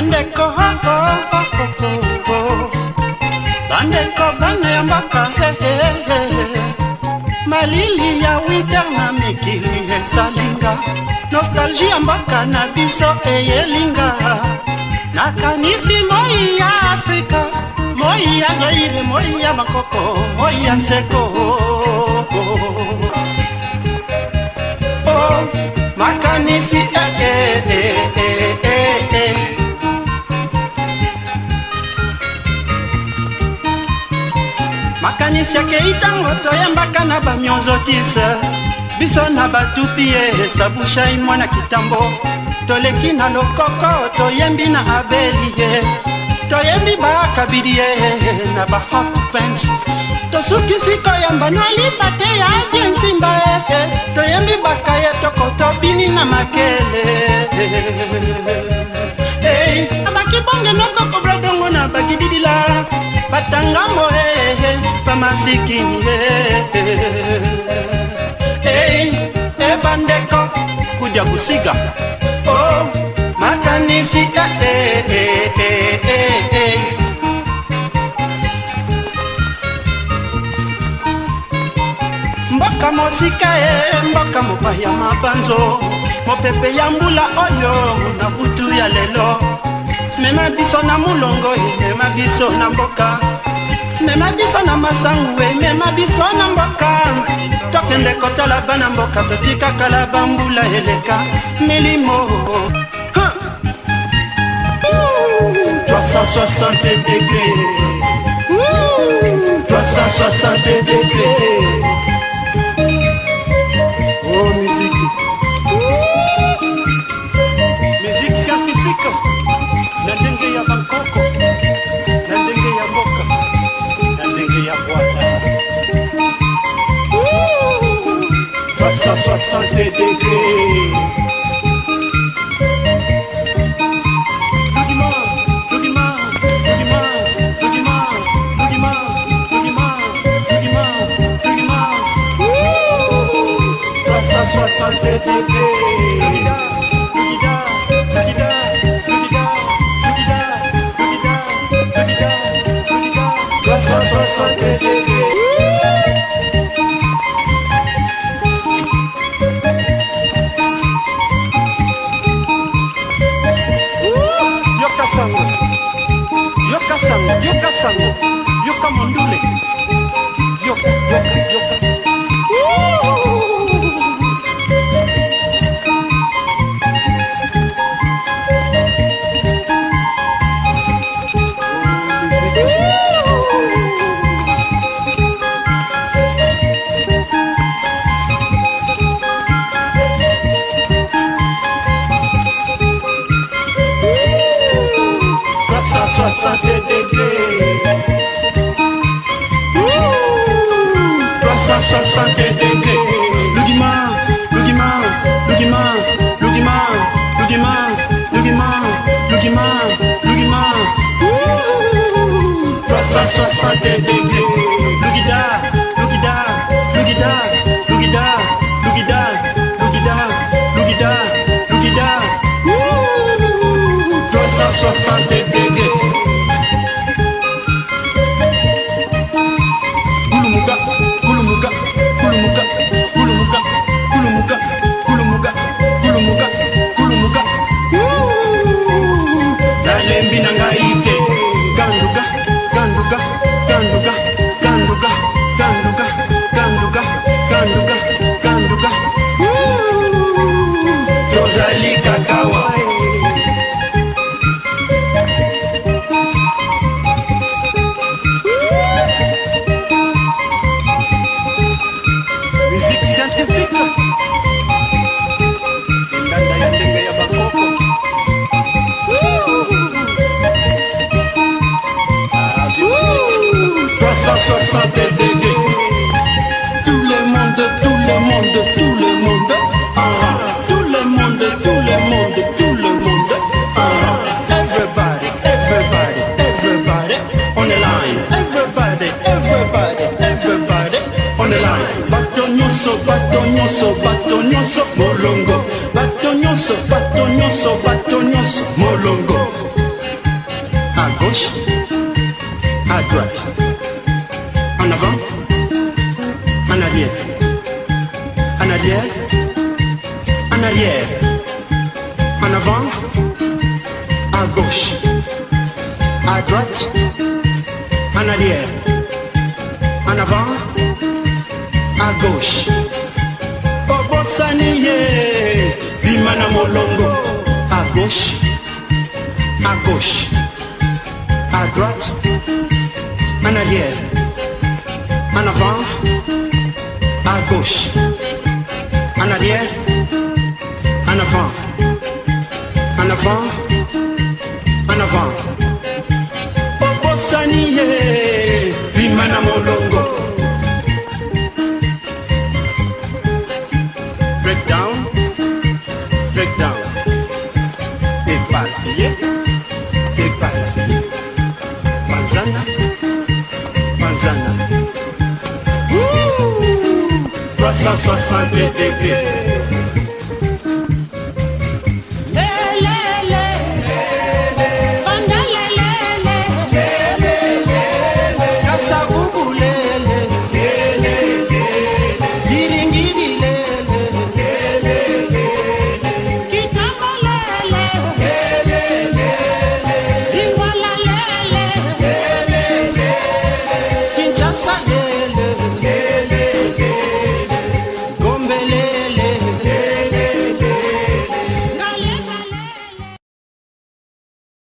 bandeko bandeko baneyambaka malili ya winter na mikili esalinga nostalgi ya mboka na biso eyelinga nakanisi moi ya afrika moi ya zaire moi ya makoko moi ya seko esi akei ntango toyambaka na bamionzotise biso na batupi ye esabushai mwana kitambo toleki na lokoko toyembi na abeli ye toyembi bakabili ye na bahot banks tosukisi koyamba na libate ya aje nsimba toyembi bakaye toko tobini na makele ata ngambo ee pamasikini e ebandeko kudya kusiga o oh, makanisi ee eh, eh, eh, mboka mosika e mboka mopaya mabanzo mopepe ya mbula oyo na butu ya lelo mema biso na molongo emema biso na mboka mema biso na masangu emema eh, biso na mboka tokende kotala bana mboka totika kala bambula eleka milimo 360 degré 360 degré 60 degrés. Soixante degrés. mandule. Yoka, yoka, yoka. santé sa soixante et deux. Lugida, Lugida, Lugida. nyonso à gauche à droite en avant en arrière en arrière en arrière en avant à gauche à droite en arrière en avant à gauche Moni, Bimana Molongo, à gauche, à gauche, à droite, en arrière, en avant, à gauche, en arrière, en avant, en avant, en avant. Bimana Molongo. papie epapie manzana manzana 360 dp